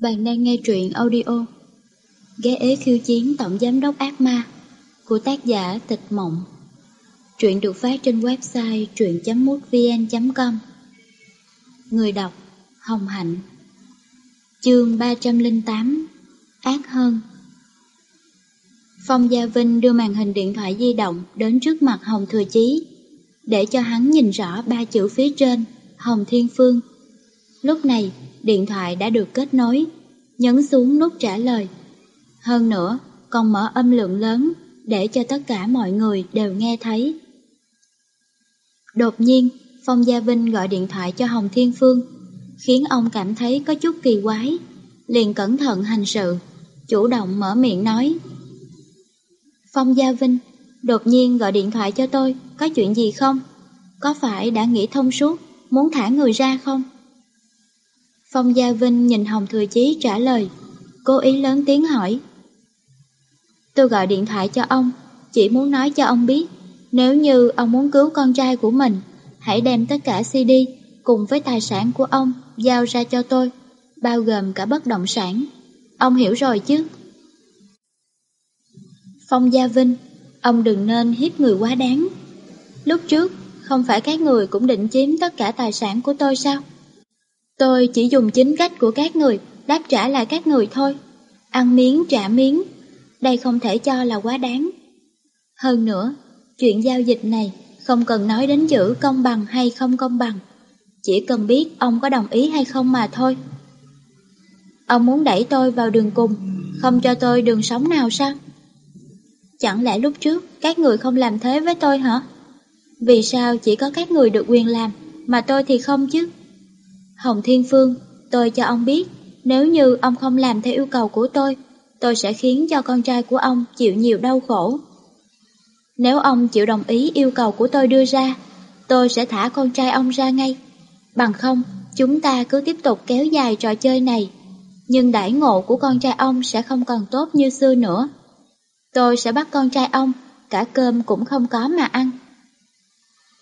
Bạn đang nghe truyện audio Ghé ế khiêu chiến tổng giám đốc ác ma của tác giả Tịch Mộng. Truyện được phát trên website truyện.mútvn.com Người đọc Hồng Hạnh Chương 308 Ác hơn Phong Gia Vinh đưa màn hình điện thoại di động đến trước mặt Hồng Thừa Chí để cho hắn nhìn rõ ba chữ phía trên Hồng Thiên Phương. Lúc này, điện thoại đã được kết nối, nhấn xuống nút trả lời. Hơn nữa, còn mở âm lượng lớn để cho tất cả mọi người đều nghe thấy. Đột nhiên, Phong Gia Vinh gọi điện thoại cho Hồng Thiên Phương, khiến ông cảm thấy có chút kỳ quái, liền cẩn thận hành sự, chủ động mở miệng nói. Phong Gia Vinh, đột nhiên gọi điện thoại cho tôi, có chuyện gì không? Có phải đã nghĩ thông suốt, muốn thả người ra không? Phong Gia Vinh nhìn Hồng Thừa Chí trả lời, cố ý lớn tiếng hỏi. Tôi gọi điện thoại cho ông, chỉ muốn nói cho ông biết, nếu như ông muốn cứu con trai của mình, hãy đem tất cả CD cùng với tài sản của ông giao ra cho tôi, bao gồm cả bất động sản. Ông hiểu rồi chứ? Phong Gia Vinh, ông đừng nên hiếp người quá đáng. Lúc trước, không phải các người cũng định chiếm tất cả tài sản của tôi sao? Tôi chỉ dùng chính cách của các người đáp trả lại các người thôi. Ăn miếng trả miếng, đây không thể cho là quá đáng. Hơn nữa, chuyện giao dịch này không cần nói đến chữ công bằng hay không công bằng. Chỉ cần biết ông có đồng ý hay không mà thôi. Ông muốn đẩy tôi vào đường cùng, không cho tôi đường sống nào sao? Chẳng lẽ lúc trước các người không làm thế với tôi hả? Vì sao chỉ có các người được quyền làm, mà tôi thì không chứ? Hồng Thiên Phương, tôi cho ông biết, nếu như ông không làm theo yêu cầu của tôi, tôi sẽ khiến cho con trai của ông chịu nhiều đau khổ. Nếu ông chịu đồng ý yêu cầu của tôi đưa ra, tôi sẽ thả con trai ông ra ngay. Bằng không, chúng ta cứ tiếp tục kéo dài trò chơi này. Nhưng đãi ngộ của con trai ông sẽ không còn tốt như xưa nữa. Tôi sẽ bắt con trai ông, cả cơm cũng không có mà ăn.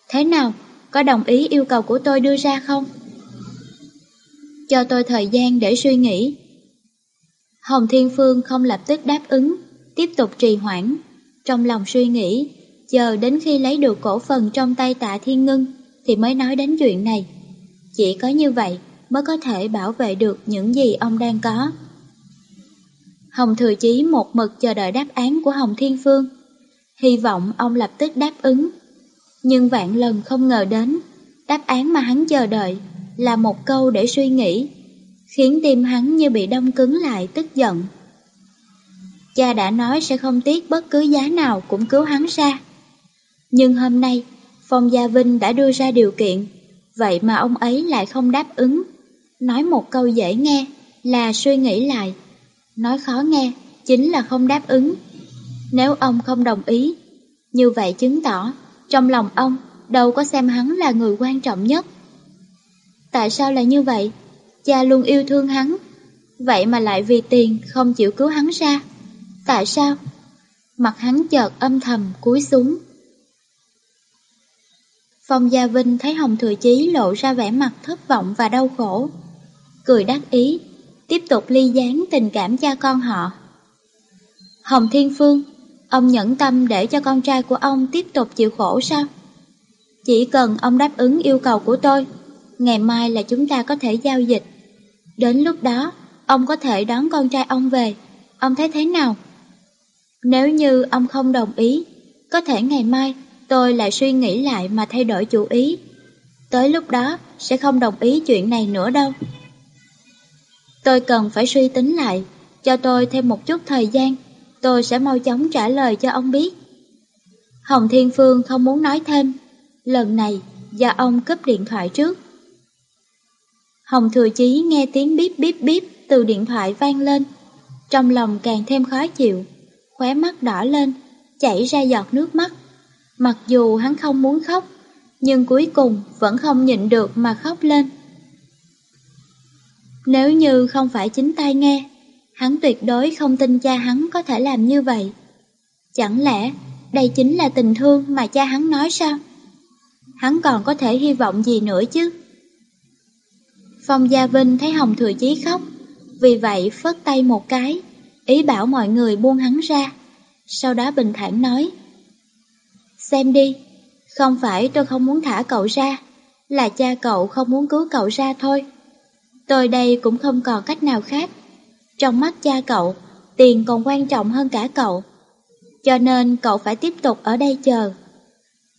Thế nào, có đồng ý yêu cầu của tôi đưa ra không? Cho tôi thời gian để suy nghĩ. Hồng Thiên Phương không lập tức đáp ứng, tiếp tục trì hoãn, trong lòng suy nghĩ, chờ đến khi lấy được cổ phần trong tay tạ thiên ngưng thì mới nói đến chuyện này. Chỉ có như vậy mới có thể bảo vệ được những gì ông đang có. Hồng Thừa Chí một mực chờ đợi đáp án của Hồng Thiên Phương. Hy vọng ông lập tức đáp ứng. Nhưng vạn lần không ngờ đến, đáp án mà hắn chờ đợi là một câu để suy nghĩ, khiến tim hắn như bị đông cứng lại tức giận. Cha đã nói sẽ không tiếc bất cứ giá nào cũng cứu hắn ra. Nhưng hôm nay, Phong Gia Vinh đã đưa ra điều kiện, vậy mà ông ấy lại không đáp ứng. Nói một câu dễ nghe là suy nghĩ lại, nói khó nghe chính là không đáp ứng. Nếu ông không đồng ý, như vậy chứng tỏ trong lòng ông đâu có xem hắn là người quan trọng nhất. Tại sao lại như vậy? Cha luôn yêu thương hắn, vậy mà lại vì tiền không chịu cứu hắn ra. Tại sao? Mặt hắn chợt âm thầm cúi xuống. Phong Gia Vinh thấy Hồng Thừa Chí lộ ra vẻ mặt thất vọng và đau khổ. Cười đắc ý, tiếp tục ly gián tình cảm cha con họ. Hồng Thiên Phương, ông nhẫn tâm để cho con trai của ông tiếp tục chịu khổ sao? Chỉ cần ông đáp ứng yêu cầu của tôi, ngày mai là chúng ta có thể giao dịch. Đến lúc đó, ông có thể đón con trai ông về. Ông thấy thế nào? Nếu như ông không đồng ý, có thể ngày mai tôi lại suy nghĩ lại mà thay đổi chủ ý. Tới lúc đó sẽ không đồng ý chuyện này nữa đâu. Tôi cần phải suy tính lại, cho tôi thêm một chút thời gian, tôi sẽ mau chóng trả lời cho ông biết. Hồng Thiên Phương không muốn nói thêm, lần này do ông cướp điện thoại trước. Hồng Thừa Chí nghe tiếng bíp bíp bíp từ điện thoại vang lên, trong lòng càng thêm khó chịu, khóe mắt đỏ lên, chảy ra giọt nước mắt. Mặc dù hắn không muốn khóc, nhưng cuối cùng vẫn không nhịn được mà khóc lên. Nếu như không phải chính tay nghe, hắn tuyệt đối không tin cha hắn có thể làm như vậy. Chẳng lẽ đây chính là tình thương mà cha hắn nói sao? Hắn còn có thể hy vọng gì nữa chứ? Phong Gia Vinh thấy Hồng Thừa Chí khóc, Vì vậy phất tay một cái, ý bảo mọi người buông hắn ra. Sau đó bình thản nói, Xem đi, không phải tôi không muốn thả cậu ra, là cha cậu không muốn cứu cậu ra thôi. Tôi đây cũng không còn cách nào khác. Trong mắt cha cậu, tiền còn quan trọng hơn cả cậu. Cho nên cậu phải tiếp tục ở đây chờ.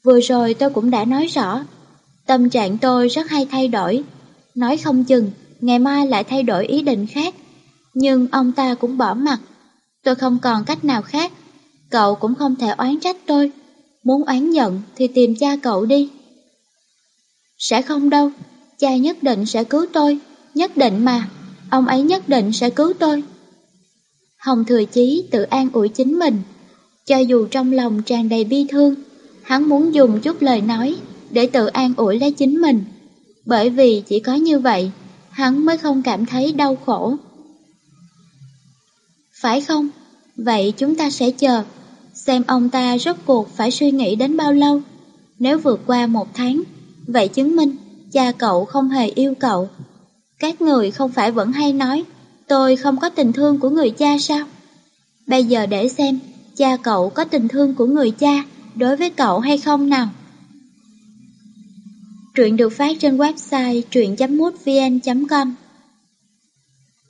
Vừa rồi tôi cũng đã nói rõ, tâm trạng tôi rất hay thay đổi. Nói không chừng, ngày mai lại thay đổi ý định khác. Nhưng ông ta cũng bỏ mặt. Tôi không còn cách nào khác. Cậu cũng không thể oán trách tôi. Muốn oán giận thì tìm cha cậu đi. Sẽ không đâu, cha nhất định sẽ cứu tôi, nhất định mà, ông ấy nhất định sẽ cứu tôi. Hồng Thừa Chí tự an ủi chính mình, cho dù trong lòng tràn đầy bi thương, hắn muốn dùng chút lời nói để tự an ủi lấy chính mình, bởi vì chỉ có như vậy, hắn mới không cảm thấy đau khổ. Phải không? Vậy chúng ta sẽ chờ, xem ông ta rốt cuộc phải suy nghĩ đến bao lâu. Nếu vượt qua một tháng, vậy chứng minh cha cậu không hề yêu cậu. Các người không phải vẫn hay nói, tôi không có tình thương của người cha sao? Bây giờ để xem, cha cậu có tình thương của người cha đối với cậu hay không nào? Truyện được phát trên website truyện.mútvn.com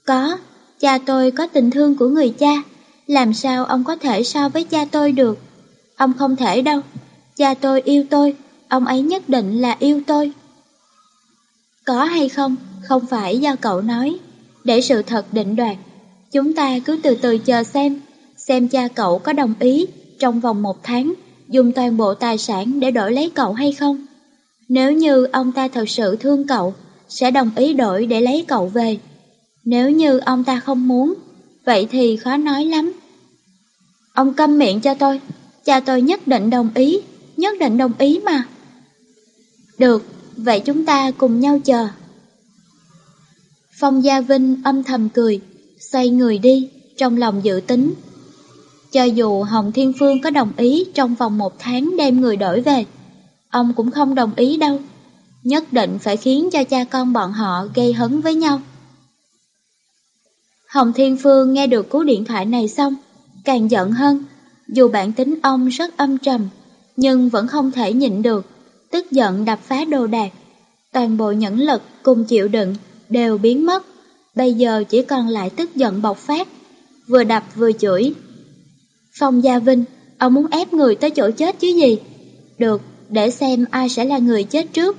Có, cha tôi có tình thương của người cha, làm sao ông có thể so với cha tôi được? Ông không thể đâu, cha tôi yêu tôi, ông ấy nhất định là yêu tôi. Có hay không, không phải do cậu nói, để sự thật định đoạt. Chúng ta cứ từ từ chờ xem, xem cha cậu có đồng ý trong vòng một tháng dùng toàn bộ tài sản để đổi lấy cậu hay không. Nếu như ông ta thật sự thương cậu, sẽ đồng ý đổi để lấy cậu về. Nếu như ông ta không muốn, vậy thì khó nói lắm. Ông câm miệng cho tôi, cha tôi nhất định đồng ý, nhất định đồng ý mà. Được, vậy chúng ta cùng nhau chờ. Phong Gia Vinh âm thầm cười, xoay người đi, trong lòng dự tính. Cho dù Hồng Thiên Phương có đồng ý trong vòng một tháng đem người đổi về, ông cũng không đồng ý đâu. Nhất định phải khiến cho cha con bọn họ gây hấn với nhau. Hồng Thiên Phương nghe được cú điện thoại này xong, càng giận hơn. Dù bản tính ông rất âm trầm, nhưng vẫn không thể nhịn được, tức giận đập phá đồ đạc. Toàn bộ nhẫn lực cùng chịu đựng đều biến mất, bây giờ chỉ còn lại tức giận bộc phát, vừa đập vừa chửi. Phong Gia Vinh, ông muốn ép người tới chỗ chết chứ gì? Được, để xem ai sẽ là người chết trước.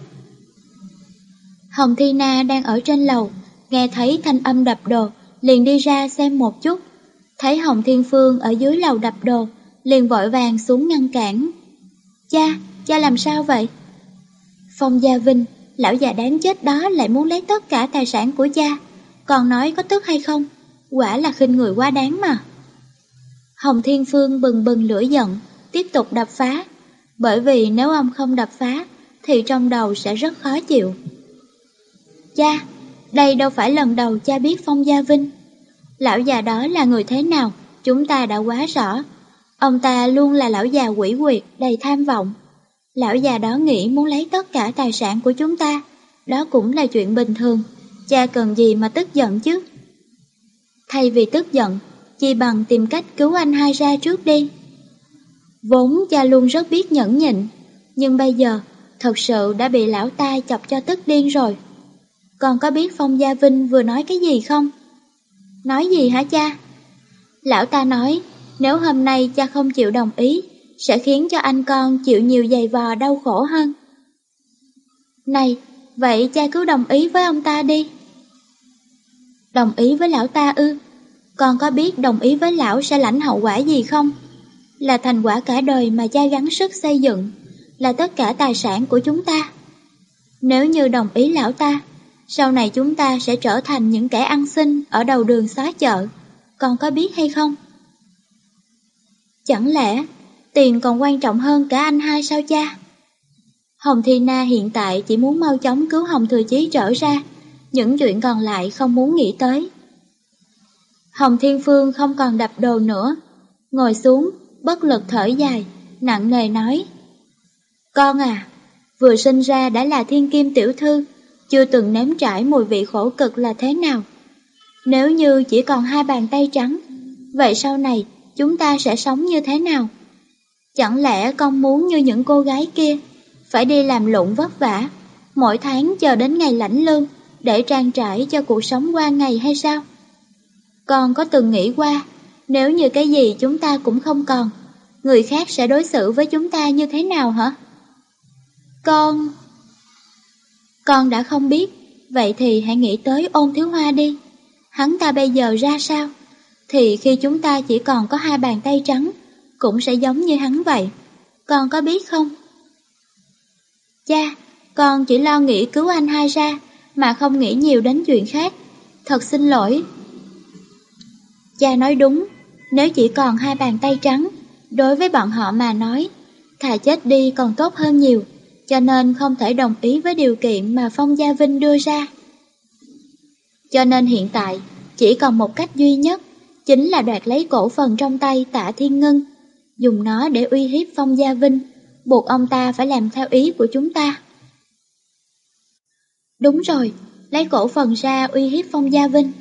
Hồng Thi Na đang ở trên lầu, nghe thấy thanh âm đập đồ, liền đi ra xem một chút. Thấy Hồng Thiên Phương ở dưới lầu đập đồ, liền vội vàng xuống ngăn cản. Cha, cha làm sao vậy? Phong Gia Vinh, lão già đáng chết đó lại muốn lấy tất cả tài sản của cha, còn nói có tức hay không? Quả là khinh người quá đáng mà. Hồng Thiên Phương bừng bừng lửa giận, tiếp tục đập phá, bởi vì nếu ông không đập phá, thì trong đầu sẽ rất khó chịu. Cha, đây đâu phải lần đầu cha biết Phong Gia Vinh. Lão già đó là người thế nào, chúng ta đã quá rõ. Ông ta luôn là lão già quỷ quyệt, đầy tham vọng. Lão già đó nghĩ muốn lấy tất cả tài sản của chúng ta, đó cũng là chuyện bình thường, cha cần gì mà tức giận chứ. Thay vì tức giận, chi bằng tìm cách cứu anh hai ra trước đi. Vốn cha luôn rất biết nhẫn nhịn, nhưng bây giờ thật sự đã bị lão ta chọc cho tức điên rồi. Còn có biết Phong Gia Vinh vừa nói cái gì không? Nói gì hả cha? Lão ta nói, nếu hôm nay cha không chịu đồng ý, sẽ khiến cho anh con chịu nhiều giày vò đau khổ hơn. Này, vậy cha cứ đồng ý với ông ta đi. Đồng ý với lão ta ư? Con có biết đồng ý với lão sẽ lãnh hậu quả gì không? Là thành quả cả đời mà cha gắng sức xây dựng, là tất cả tài sản của chúng ta. Nếu như đồng ý lão ta, sau này chúng ta sẽ trở thành những kẻ ăn xin ở đầu đường xá chợ, con có biết hay không? Chẳng lẽ tiền còn quan trọng hơn cả anh hai sao cha? Hồng Thi Na hiện tại chỉ muốn mau chóng cứu Hồng Thừa Chí trở ra, những chuyện còn lại không muốn nghĩ tới. Hồng Thiên Phương không còn đập đồ nữa, ngồi xuống, bất lực thở dài, nặng nề nói. Con à, vừa sinh ra đã là thiên kim tiểu thư, chưa từng nếm trải mùi vị khổ cực là thế nào. Nếu như chỉ còn hai bàn tay trắng, vậy sau này chúng ta sẽ sống như thế nào? Chẳng lẽ con muốn như những cô gái kia, phải đi làm lụng vất vả, mỗi tháng chờ đến ngày lãnh lương để trang trải cho cuộc sống qua ngày hay sao? Con có từng nghĩ qua, nếu như cái gì chúng ta cũng không còn, người khác sẽ đối xử với chúng ta như thế nào hả? Con... Con đã không biết, vậy thì hãy nghĩ tới ôn thiếu hoa đi. Hắn ta bây giờ ra sao? Thì khi chúng ta chỉ còn có hai bàn tay trắng, cũng sẽ giống như hắn vậy. Con có biết không? Cha, con chỉ lo nghĩ cứu anh hai ra, mà không nghĩ nhiều đến chuyện khác. Thật xin lỗi. Cha nói đúng, nếu chỉ còn hai bàn tay trắng, đối với bọn họ mà nói, thà chết đi còn tốt hơn nhiều, cho nên không thể đồng ý với điều kiện mà Phong Gia Vinh đưa ra. Cho nên hiện tại, chỉ còn một cách duy nhất, chính là đoạt lấy cổ phần trong tay tạ Thiên Ngân, dùng nó để uy hiếp Phong Gia Vinh, buộc ông ta phải làm theo ý của chúng ta. Đúng rồi, lấy cổ phần ra uy hiếp Phong Gia Vinh.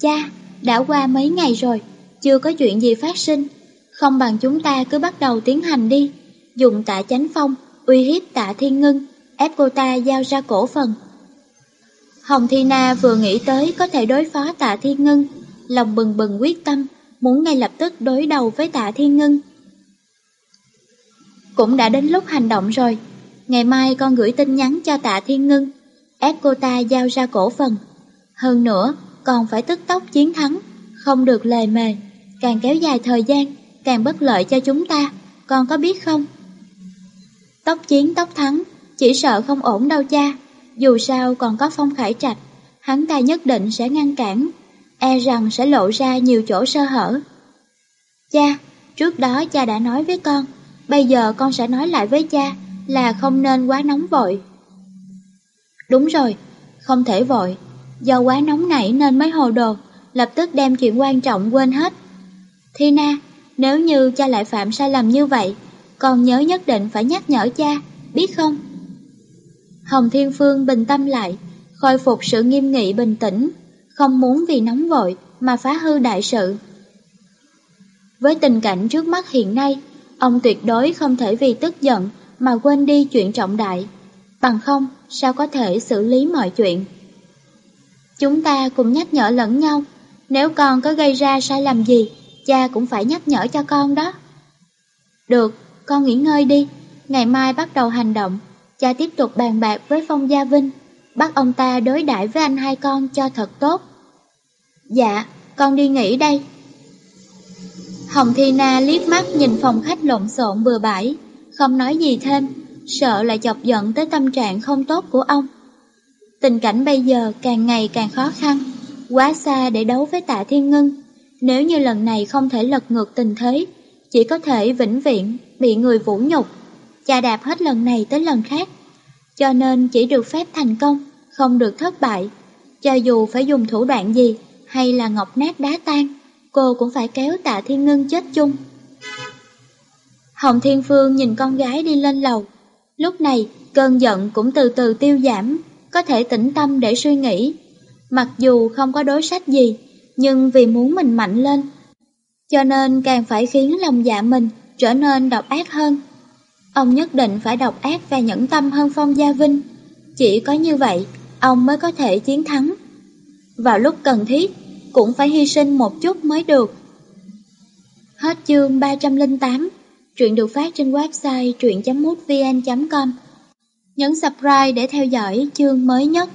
Cha, đã qua mấy ngày rồi, chưa có chuyện gì phát sinh, không bằng chúng ta cứ bắt đầu tiến hành đi, dùng tạ chánh phong, uy hiếp tạ thiên ngưng, ép cô ta giao ra cổ phần. Hồng Thi Na vừa nghĩ tới có thể đối phó tạ thiên ngưng, lòng bừng bừng quyết tâm, muốn ngay lập tức đối đầu với tạ thiên ngưng. Cũng đã đến lúc hành động rồi, ngày mai con gửi tin nhắn cho tạ thiên ngưng, ép cô ta giao ra cổ phần. Hơn nữa, còn phải tức tốc chiến thắng, không được lề mề, càng kéo dài thời gian, càng bất lợi cho chúng ta, con có biết không? tóc chiến tóc thắng, chỉ sợ không ổn đâu cha, dù sao còn có phong khải trạch, hắn ta nhất định sẽ ngăn cản, e rằng sẽ lộ ra nhiều chỗ sơ hở. Cha, trước đó cha đã nói với con, bây giờ con sẽ nói lại với cha là không nên quá nóng vội. Đúng rồi, không thể vội, do quá nóng nảy nên mới hồ đồ, lập tức đem chuyện quan trọng quên hết. Thi Na, nếu như cha lại phạm sai lầm như vậy, con nhớ nhất định phải nhắc nhở cha, biết không? Hồng Thiên Phương bình tâm lại, khôi phục sự nghiêm nghị bình tĩnh, không muốn vì nóng vội mà phá hư đại sự. Với tình cảnh trước mắt hiện nay, ông tuyệt đối không thể vì tức giận mà quên đi chuyện trọng đại, bằng không sao có thể xử lý mọi chuyện. Chúng ta cùng nhắc nhở lẫn nhau, nếu con có gây ra sai lầm gì, cha cũng phải nhắc nhở cho con đó. Được, con nghỉ ngơi đi, ngày mai bắt đầu hành động, cha tiếp tục bàn bạc với Phong Gia Vinh, bắt ông ta đối đãi với anh hai con cho thật tốt. Dạ, con đi nghỉ đây. Hồng Thi Na liếc mắt nhìn phòng khách lộn xộn bừa bãi, không nói gì thêm, sợ lại chọc giận tới tâm trạng không tốt của ông. Tình cảnh bây giờ càng ngày càng khó khăn, quá xa để đấu với tạ thiên ngân. Nếu như lần này không thể lật ngược tình thế, chỉ có thể vĩnh viễn bị người vũ nhục, chà đạp hết lần này tới lần khác. Cho nên chỉ được phép thành công, không được thất bại. Cho dù phải dùng thủ đoạn gì, hay là ngọc nát đá tan, cô cũng phải kéo tạ thiên Ngưng chết chung. Hồng Thiên Phương nhìn con gái đi lên lầu. Lúc này, cơn giận cũng từ từ tiêu giảm, có thể tĩnh tâm để suy nghĩ. Mặc dù không có đối sách gì, nhưng vì muốn mình mạnh lên, cho nên càng phải khiến lòng dạ mình trở nên độc ác hơn. Ông nhất định phải độc ác và nhẫn tâm hơn Phong Gia Vinh. Chỉ có như vậy, ông mới có thể chiến thắng. Vào lúc cần thiết, cũng phải hy sinh một chút mới được. Hết chương 308, truyện được phát trên website truyện.mútvn.com. Nhấn subscribe để theo dõi chương mới nhất.